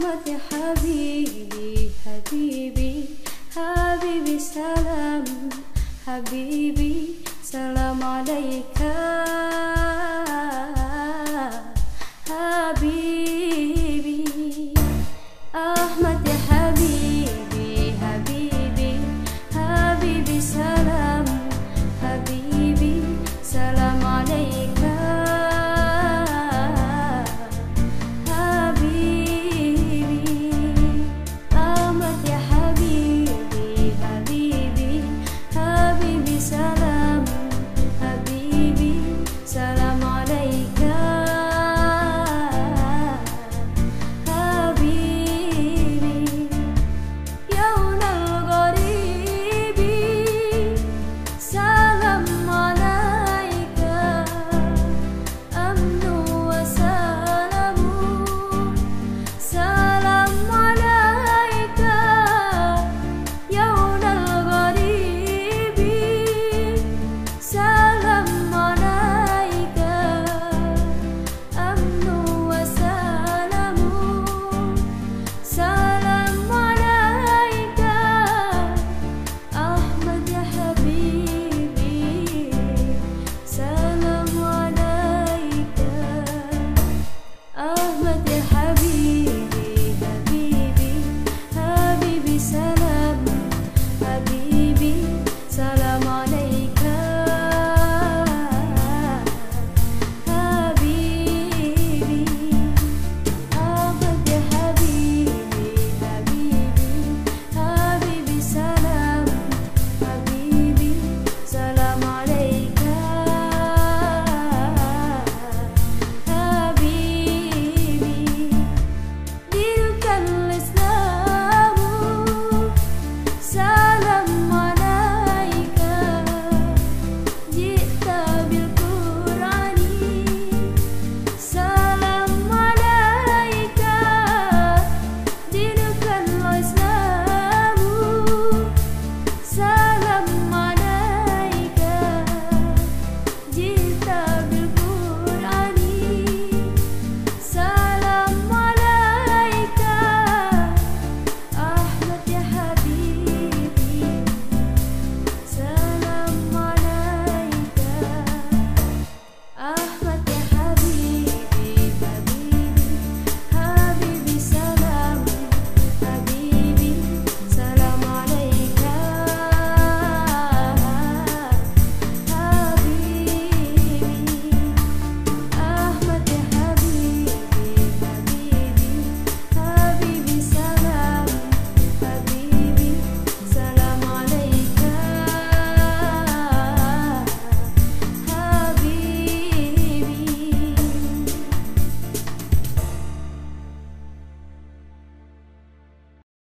يا حبيبي حبيبي حبيبي سلام حبيبي سلام عليك. حبيبي